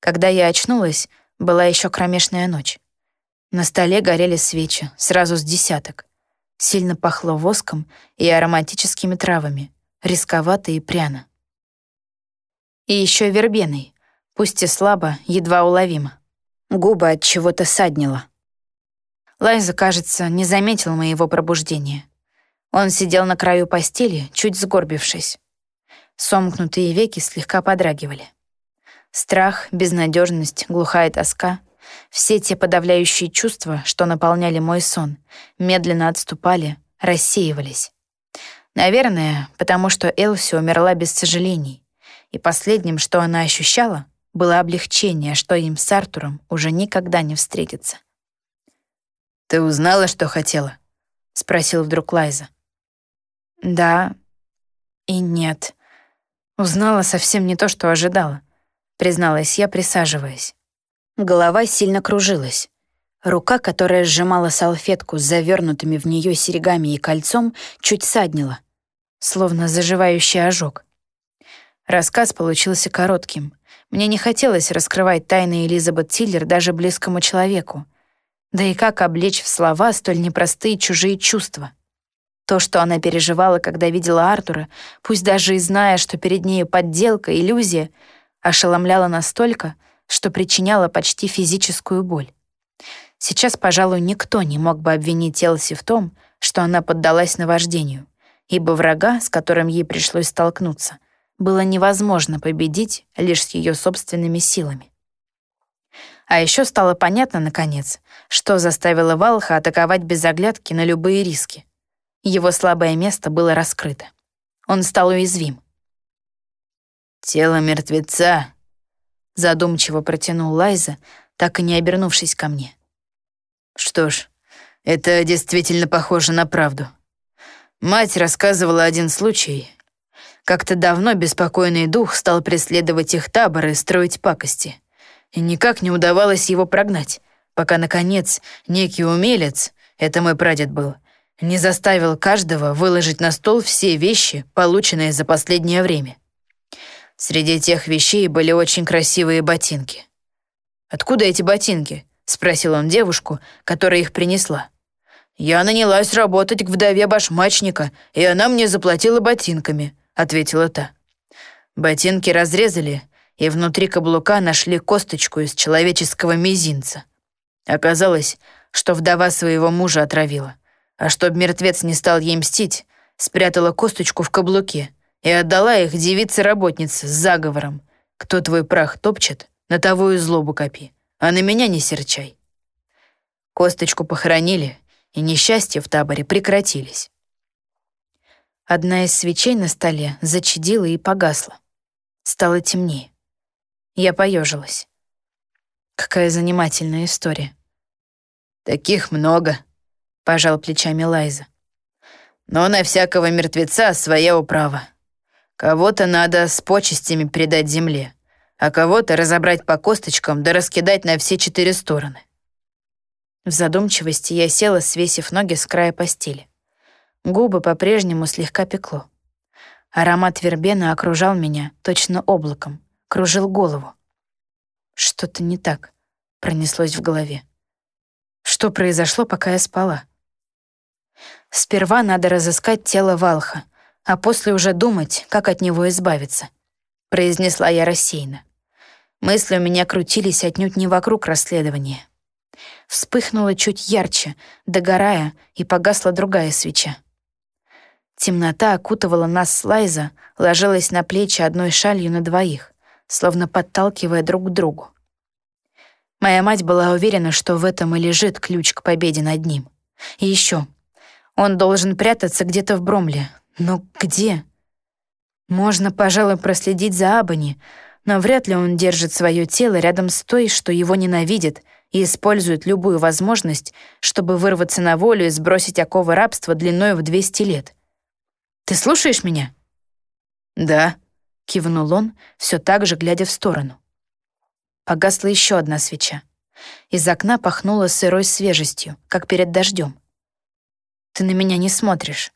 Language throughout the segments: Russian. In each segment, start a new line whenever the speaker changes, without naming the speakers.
Когда я очнулась, была еще кромешная ночь. На столе горели свечи, сразу с десяток. Сильно пахло воском и ароматическими травами, рисковато и пряно. И еще вербеной, пусть и слабо, едва уловимо. Губы от чего-то саднило. Лайза, кажется, не заметил моего пробуждения. Он сидел на краю постели, чуть сгорбившись. Сомкнутые веки слегка подрагивали. Страх, безнадежность, глухая тоска — все те подавляющие чувства, что наполняли мой сон, медленно отступали, рассеивались. Наверное, потому что Элси умерла без сожалений, и последним, что она ощущала, было облегчение, что им с Артуром уже никогда не встретиться.
«Ты узнала, что хотела?» — спросил вдруг Лайза.
«Да и нет. Узнала совсем не то, что ожидала призналась я, присаживаясь. Голова сильно кружилась. Рука, которая сжимала салфетку с завернутыми в нее серьгами и кольцом, чуть саднила, словно заживающий ожог. Рассказ получился коротким. Мне не хотелось раскрывать тайны Элизабет Тиллер даже близкому человеку. Да и как облечь в слова столь непростые чужие чувства? То, что она переживала, когда видела Артура, пусть даже и зная, что перед нею подделка, иллюзия — ошеломляла настолько, что причиняла почти физическую боль. Сейчас, пожалуй, никто не мог бы обвинить Элси в том, что она поддалась наваждению, ибо врага, с которым ей пришлось столкнуться, было невозможно победить лишь с ее собственными силами. А еще стало понятно, наконец, что заставило Валха атаковать без оглядки на любые риски. Его слабое место было раскрыто. Он стал уязвим.
«Тело мертвеца», — задумчиво протянул Лайза, так и не обернувшись ко мне. «Что ж, это действительно похоже на правду. Мать рассказывала один случай. Как-то давно беспокойный дух стал преследовать их табор и строить пакости. И никак не удавалось его прогнать, пока, наконец, некий умелец, это мой прадед был, не заставил каждого выложить на стол все вещи, полученные за последнее время. Среди тех вещей были очень красивые ботинки. «Откуда эти ботинки?» — спросил он девушку, которая их принесла. «Я нанялась работать к вдове башмачника, и она мне заплатила ботинками», — ответила та. Ботинки разрезали, и внутри каблука нашли косточку из человеческого мизинца. Оказалось, что вдова своего мужа отравила, а чтобы мертвец не стал ей мстить, спрятала косточку в каблуке и отдала их девице-работнице с заговором. Кто твой прах топчет, на того и злобу копи, а на меня не серчай. Косточку похоронили, и несчастья в таборе прекратились.
Одна из свечей на столе зачадила и погасла. Стало темнее. Я поежилась. Какая занимательная история.
«Таких много», — пожал плечами Лайза. «Но на всякого мертвеца своя управа. Кого-то надо с почестями передать земле, а кого-то разобрать по косточкам да раскидать на все четыре стороны.
В задумчивости я села, свесив ноги с края постели. Губы по-прежнему слегка пекло. Аромат вербена окружал меня точно облаком, кружил голову. Что-то не так, пронеслось в голове. Что произошло, пока я спала? Сперва надо разыскать тело Валха — а после уже думать, как от него избавиться», — произнесла я рассеянно. Мысли у меня крутились отнюдь не вокруг расследования. Вспыхнула чуть ярче, догорая, и погасла другая свеча. Темнота окутывала нас с Лайза, ложилась на плечи одной шалью на двоих, словно подталкивая друг к другу. Моя мать была уверена, что в этом и лежит ключ к победе над ним. И еще, он должен прятаться где-то в Бромле, но где? Можно, пожалуй, проследить за Абани, но вряд ли он держит свое тело рядом с той, что его ненавидит, и использует любую возможность, чтобы вырваться на волю и сбросить оковы рабства длиной в 200 лет. «Ты слушаешь меня?»
«Да», —
кивнул он, все так же глядя в сторону. Погасла еще одна свеча. Из окна пахнуло сырой свежестью, как перед дождем. «Ты на меня не смотришь»,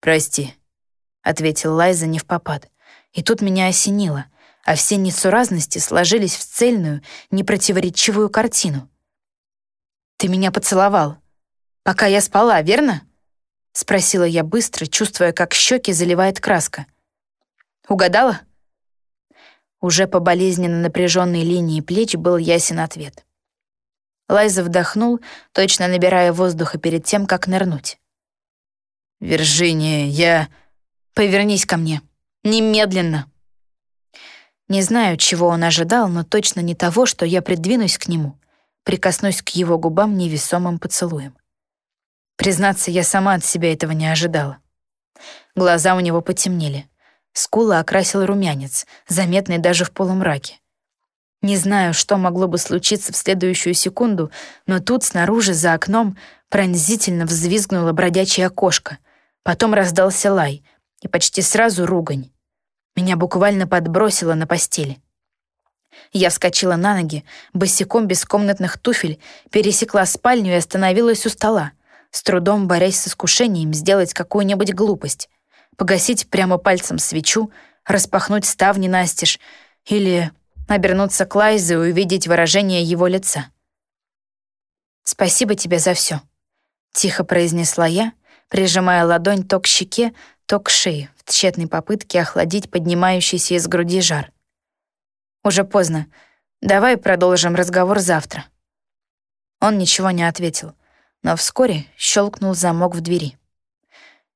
«Прости», — ответил Лайза не в попад.
И тут меня осенило. а все несуразности сложились в цельную, непротиворечивую картину. «Ты меня поцеловал, пока я спала, верно?» — спросила я быстро, чувствуя, как щеки заливает краска. «Угадала?» Уже по болезненно напряженной линии плеч был ясен ответ. Лайза вдохнул, точно набирая воздуха перед тем, как нырнуть.
«Виржиния, я...»
«Повернись ко мне. Немедленно!» Не знаю, чего он ожидал, но точно не того, что я придвинусь к нему, прикоснусь к его губам невесомым поцелуем. Признаться, я сама от себя этого не ожидала. Глаза у него потемнели. Скула окрасил румянец, заметный даже в полумраке. Не знаю, что могло бы случиться в следующую секунду, но тут снаружи, за окном, пронзительно взвизгнула бродячая кошка. Потом раздался лай, и почти сразу ругань. Меня буквально подбросило на постели. Я вскочила на ноги, босиком без комнатных туфель, пересекла спальню и остановилась у стола, с трудом борясь с искушением сделать какую-нибудь глупость, погасить прямо пальцем свечу, распахнуть ставни настежь или обернуться к Лайзе и увидеть выражение его лица. «Спасибо тебе за все», — тихо произнесла я, прижимая ладонь то к щеке, то к шее в тщетной попытке охладить поднимающийся из груди жар. «Уже поздно. Давай продолжим разговор завтра». Он ничего не ответил, но вскоре щелкнул замок в двери.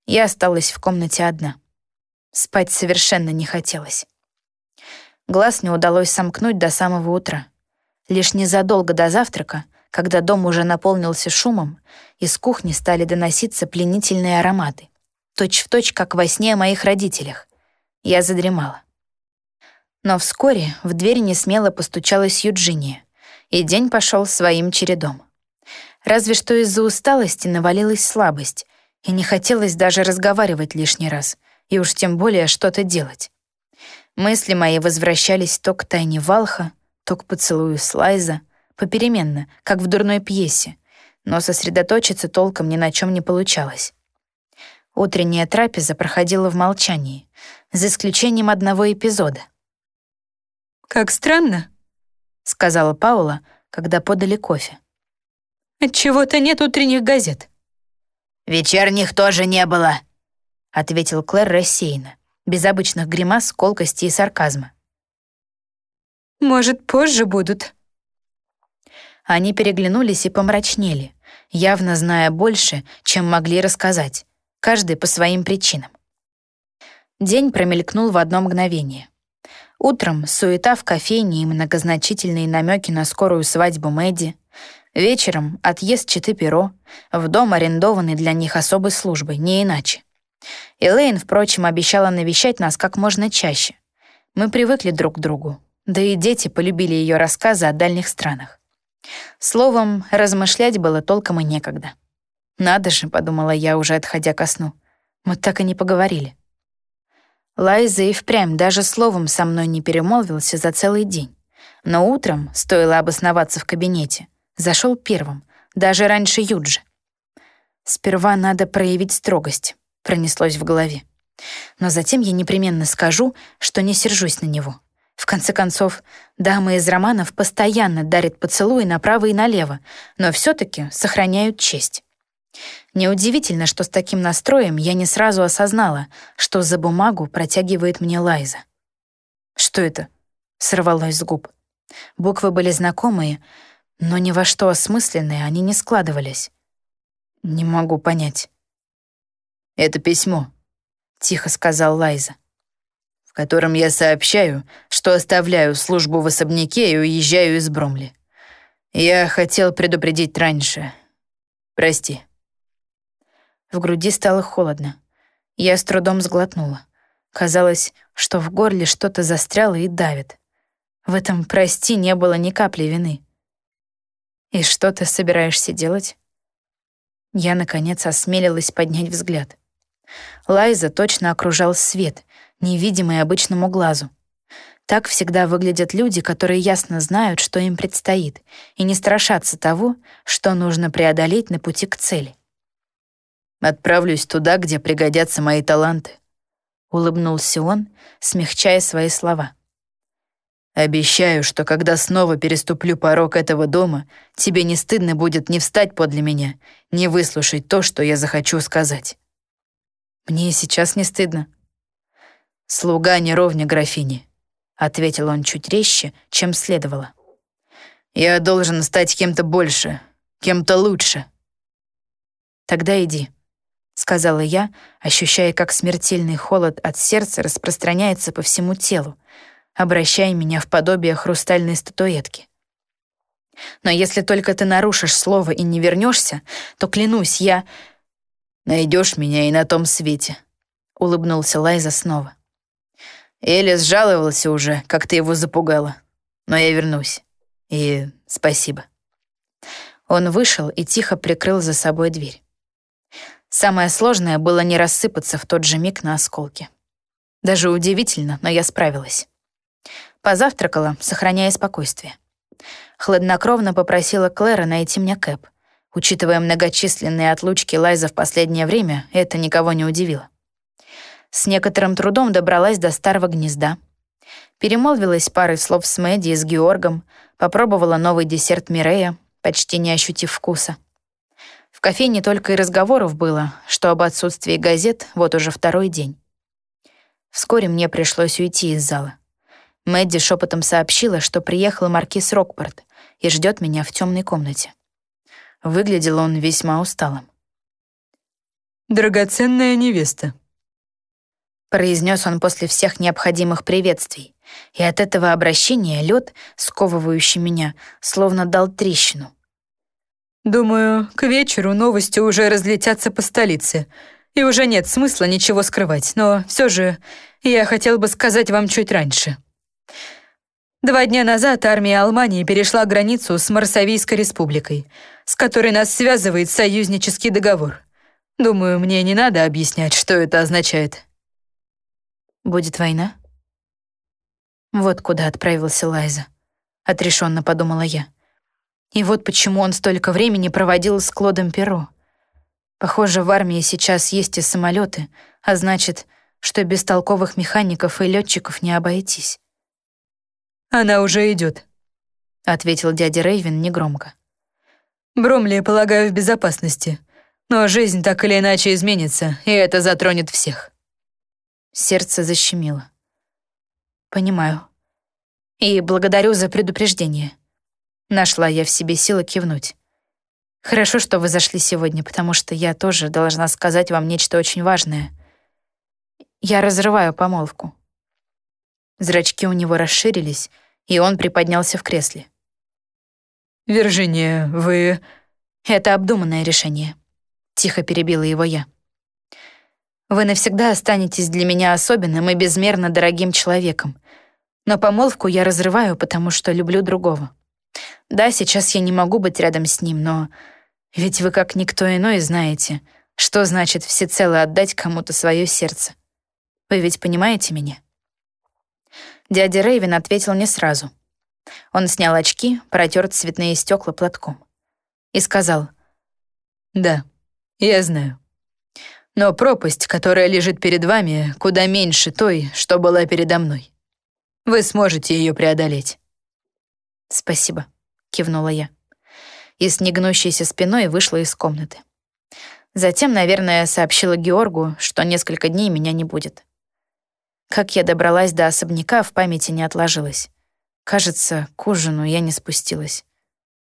Я осталась в комнате одна. Спать совершенно не хотелось. Глаз не удалось сомкнуть до самого утра. Лишь незадолго до завтрака, когда дом уже наполнился шумом, из кухни стали доноситься пленительные ароматы. Точь в точь, как во сне о моих родителях. Я задремала. Но вскоре в дверь несмело постучалась Юджиния, и день пошел своим чередом. Разве что из-за усталости навалилась слабость, и не хотелось даже разговаривать лишний раз, и уж тем более что-то делать. Мысли мои возвращались то к тайне Валха, то к поцелую Слайза, попеременно, как в дурной пьесе, но сосредоточиться толком ни на чем не получалось. Утренняя трапеза проходила в молчании, за исключением одного эпизода.
«Как странно», — сказала Паула, когда подали кофе. «Отчего-то нет утренних газет».
«Вечерних тоже не было», — ответил Клэр рассеянно
без обычных гримас, колкости и сарказма.
«Может, позже будут?»
Они переглянулись и помрачнели, явно зная больше, чем могли рассказать, каждый по своим причинам. День промелькнул в одно мгновение. Утром суета в кофейне и многозначительные намеки на скорую свадьбу Мэдди. Вечером отъезд Читы Перо, в дом, арендованный для них особой службой, не иначе. Элейн, впрочем, обещала навещать нас как можно чаще. Мы привыкли друг к другу, да и дети полюбили ее рассказы о дальних странах. Словом, размышлять было толком и некогда. «Надо же», — подумала я, уже отходя ко сну. «Мы так и не поговорили». Лайза и впрямь даже словом со мной не перемолвился за целый день. Но утром, стоило обосноваться в кабинете, зашел первым, даже раньше Юджи. Сперва надо проявить строгость пронеслось в голове. Но затем я непременно скажу, что не сержусь на него. В конце концов, дамы из романов постоянно дарят поцелуи направо и налево, но все таки сохраняют честь. Неудивительно, что с таким настроем я не сразу осознала, что за бумагу протягивает мне Лайза. «Что это?» — сорвалось с губ. Буквы были знакомые, но ни во что осмысленные они не складывались. Не могу понять.
«Это письмо», — тихо сказал Лайза, «в котором я сообщаю, что оставляю службу в особняке и уезжаю из Бромли. Я хотел предупредить раньше. Прости».
В груди стало холодно. Я с трудом сглотнула. Казалось, что в горле что-то застряло и давит. В этом «прости» не было ни капли вины. «И что ты собираешься делать?» Я, наконец, осмелилась поднять взгляд. Лайза точно окружал свет, невидимый обычному глазу. Так всегда выглядят люди, которые ясно знают, что им предстоит, и не страшатся того, что нужно преодолеть на пути к цели.
«Отправлюсь туда, где пригодятся мои таланты», — улыбнулся он, смягчая свои слова. Обещаю, что когда снова переступлю порог этого дома, тебе не стыдно будет не встать подле меня, не выслушать то, что я захочу сказать.
Мне сейчас не стыдно.
Слуга не ровня графини, ответил он чуть резче, чем следовало. Я должен стать кем-то больше, кем-то лучше.
Тогда иди, сказала я, ощущая, как смертельный холод от сердца распространяется по всему телу, обращая меня в подобие хрустальной статуэтки. Но если только ты нарушишь слово и не вернешься, то, клянусь, я...
Найдешь меня и на том свете», — улыбнулся Лайза снова. Элис жаловался уже, как ты его запугала. Но я вернусь. И спасибо.
Он вышел и тихо прикрыл за собой дверь. Самое сложное было не рассыпаться в тот же миг на осколки. Даже удивительно, но я справилась. Позавтракала, сохраняя спокойствие. Хладнокровно попросила Клэра найти мне кэп. Учитывая многочисленные отлучки Лайза в последнее время, это никого не удивило. С некоторым трудом добралась до старого гнезда. Перемолвилась парой слов с Мэдди и с Георгом, попробовала новый десерт Мирея, почти не ощутив вкуса. В кофейне только и разговоров было, что об отсутствии газет вот уже второй день. Вскоре мне пришлось уйти из зала. Мэдди шепотом сообщила, что приехал маркиз Рокпорт и ждет меня в темной комнате. Выглядел он весьма усталым.
«Драгоценная невеста», —
произнес он после всех необходимых приветствий, и от этого обращения лед, сковывающий меня, словно дал трещину.
«Думаю, к вечеру новости уже разлетятся по столице, и уже нет смысла ничего скрывать, но все же я хотел бы сказать вам чуть раньше». Два дня назад армия Алмании перешла границу с Марсавийской республикой, с которой нас связывает союзнический договор. Думаю, мне не надо объяснять, что это означает.
Будет война? Вот куда отправился Лайза. Отрешенно подумала я. И вот почему он столько времени проводил с Клодом Перо. Похоже, в армии сейчас есть и самолеты, а значит, что без толковых механиков и летчиков не обойтись.
«Она уже идет, ответил дядя Рейвен негромко. «Бромли, полагаю, в безопасности, но жизнь так или иначе изменится, и это затронет всех».
Сердце защемило. «Понимаю. И благодарю за предупреждение». Нашла я в себе силы кивнуть. «Хорошо, что вы зашли сегодня, потому что я тоже должна сказать вам нечто очень важное. Я разрываю помолвку». Зрачки у него расширились, и он приподнялся в кресле.
«Виржиния, вы...»
«Это обдуманное решение», — тихо перебила его я. «Вы навсегда останетесь для меня особенным и безмерно дорогим человеком, но помолвку я разрываю, потому что люблю другого. Да, сейчас я не могу быть рядом с ним, но ведь вы как никто иной знаете, что значит всецело отдать кому-то свое сердце. Вы ведь понимаете меня?» Дядя Рейвен ответил не сразу. Он снял очки, протер цветные стекла платком и сказал
«Да, я знаю. Но пропасть, которая лежит перед вами, куда меньше той, что была передо мной. Вы сможете ее преодолеть».
«Спасибо», — кивнула я. И с негнущейся спиной вышла из комнаты. Затем, наверное, сообщила Георгу, что несколько дней меня не будет. Как я добралась до особняка, в памяти не отложилось. Кажется, к ужину я не спустилась.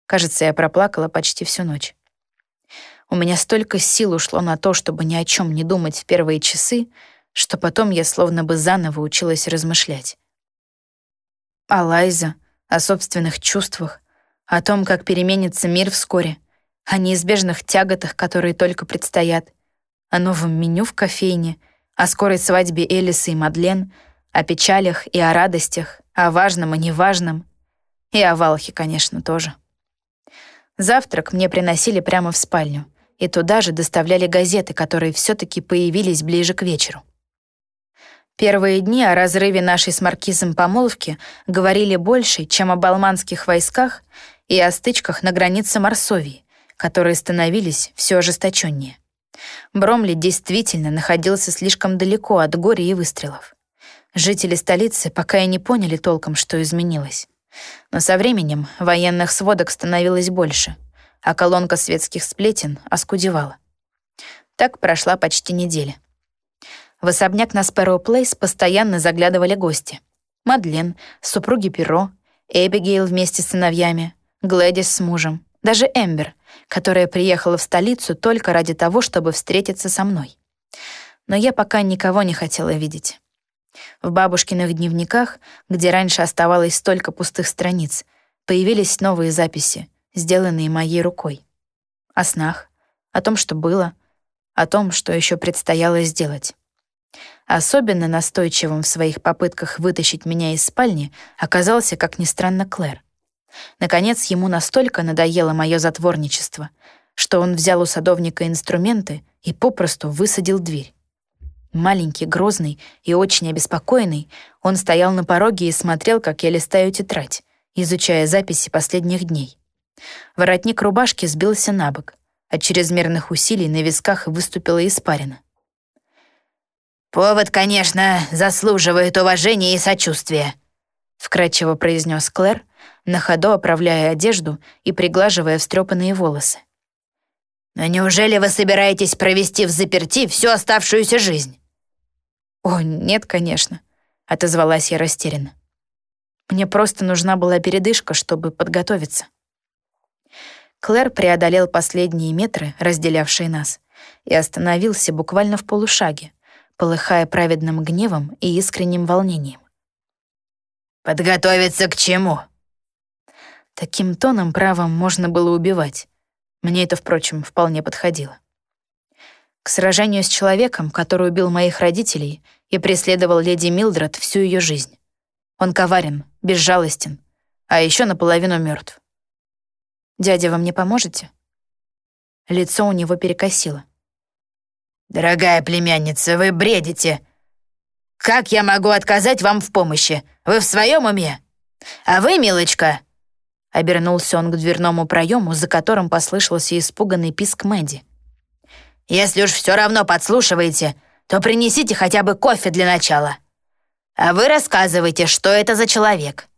Кажется, я проплакала почти всю ночь. У меня столько сил ушло на то, чтобы ни о чем не думать в первые часы, что потом я словно бы заново училась размышлять. О Лайза, о собственных чувствах, о том, как переменится мир вскоре, о неизбежных тяготах, которые только предстоят, о новом меню в кофейне — о скорой свадьбе Элисы и Мадлен, о печалях и о радостях, о важном и неважном, и о Валхе, конечно, тоже. Завтрак мне приносили прямо в спальню, и туда же доставляли газеты, которые все таки появились ближе к вечеру. Первые дни о разрыве нашей с Маркизом помолвки говорили больше, чем об алманских войсках и о стычках на границе Марсовии, которые становились все ожесточеннее. Бромли действительно находился слишком далеко от горя и выстрелов. Жители столицы пока и не поняли толком, что изменилось. Но со временем военных сводок становилось больше, а колонка светских сплетен оскудевала. Так прошла почти неделя. В особняк на Спэроу Плейс постоянно заглядывали гости. Мадлен, супруги Перо, Эбигейл вместе с сыновьями, Глэдис с мужем, даже Эмбер, которая приехала в столицу только ради того, чтобы встретиться со мной. Но я пока никого не хотела видеть. В бабушкиных дневниках, где раньше оставалось столько пустых страниц, появились новые записи, сделанные моей рукой. О снах, о том, что было, о том, что еще предстояло сделать. Особенно настойчивым в своих попытках вытащить меня из спальни оказался, как ни странно, Клэр. Наконец, ему настолько надоело мое затворничество, что он взял у садовника инструменты и попросту высадил дверь. Маленький, грозный и очень обеспокоенный, он стоял на пороге и смотрел, как я листаю тетрадь, изучая записи последних дней. Воротник рубашки сбился на бок. От чрезмерных усилий на висках выступила испарина.
«Повод, конечно, заслуживает уважения и сочувствия», — вкратчиво произнес Клэр, на ходу оправляя одежду и приглаживая встрепанные волосы. «Но неужели вы собираетесь провести в заперти всю оставшуюся жизнь?»
«О, нет, конечно», — отозвалась я растерянно. «Мне просто нужна была передышка, чтобы подготовиться». Клэр преодолел последние метры, разделявшие нас, и остановился буквально в полушаге, полыхая праведным гневом и искренним волнением.
«Подготовиться к чему?»
Таким тоном правом можно было убивать. Мне это, впрочем, вполне подходило. К сражению с человеком, который убил моих родителей и преследовал леди Милдред всю ее жизнь. Он коварен, безжалостен, а еще наполовину мертв. «Дядя, вы мне поможете?» Лицо у него перекосило.
«Дорогая племянница, вы бредите. Как я могу отказать вам в помощи? Вы в своем уме? А вы, милочка...» Обернулся он к дверному проему, за которым послышался испуганный писк Мэдди. «Если уж все равно подслушиваете, то принесите хотя бы кофе для начала. А вы рассказывайте, что это за человек.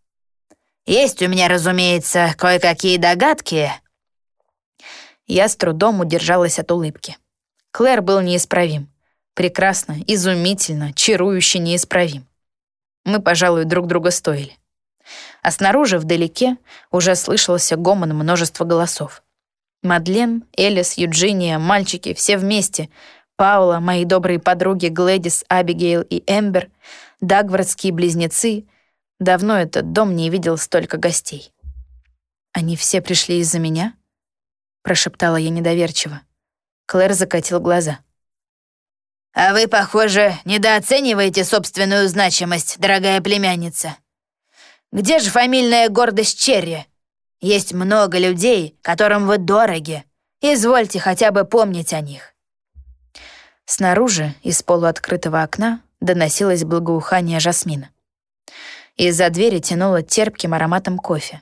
Есть у меня, разумеется, кое-какие догадки».
Я с трудом удержалась от улыбки. Клэр был неисправим. Прекрасно, изумительно, чарующе неисправим. Мы, пожалуй, друг друга стоили. А снаружи, вдалеке, уже слышался гомон множества голосов. Мадлен, Элис, Юджиния, мальчики, все вместе. Паула, мои добрые подруги Глэдис, Абигейл и Эмбер, Дагвардские близнецы. Давно этот дом не видел столько гостей. «Они все пришли из-за меня?» — прошептала я недоверчиво. Клэр закатил глаза.
«А вы, похоже, недооцениваете собственную значимость, дорогая племянница. Где же фамильная гордость Черри? Есть много людей, которым вы дороги. Извольте хотя бы помнить о них».
Снаружи, из полуоткрытого окна, доносилось благоухание жасмина. Из-за двери тянуло терпким ароматом кофе.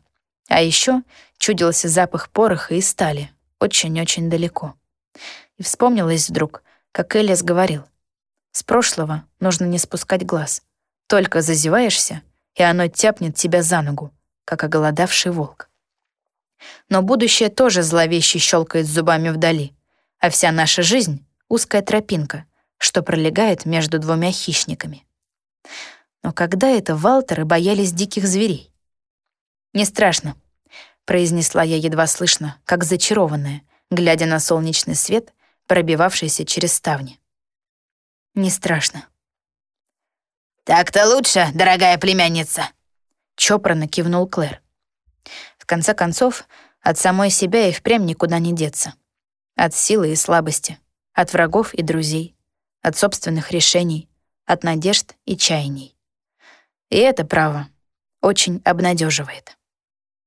А еще чудился запах пороха и стали, очень-очень далеко. И вспомнилось вдруг, как Элис говорил. С прошлого нужно не спускать глаз. Только зазеваешься, и оно тяпнет тебя за ногу, как оголодавший волк. Но будущее тоже зловеще щелкает зубами вдали, а вся наша жизнь — узкая тропинка, что пролегает между двумя хищниками. Но когда это Валтеры боялись диких зверей? «Не страшно», — произнесла я едва слышно, как зачарованная, глядя на солнечный свет, пробивавшийся через ставни. «Не страшно».
«Так-то лучше, дорогая племянница», — чопорно кивнул Клэр.
В конце концов, от самой себя и впрямь никуда не деться. От силы и слабости, от врагов и друзей, от собственных решений, от надежд и чаяний. И это право очень обнадеживает.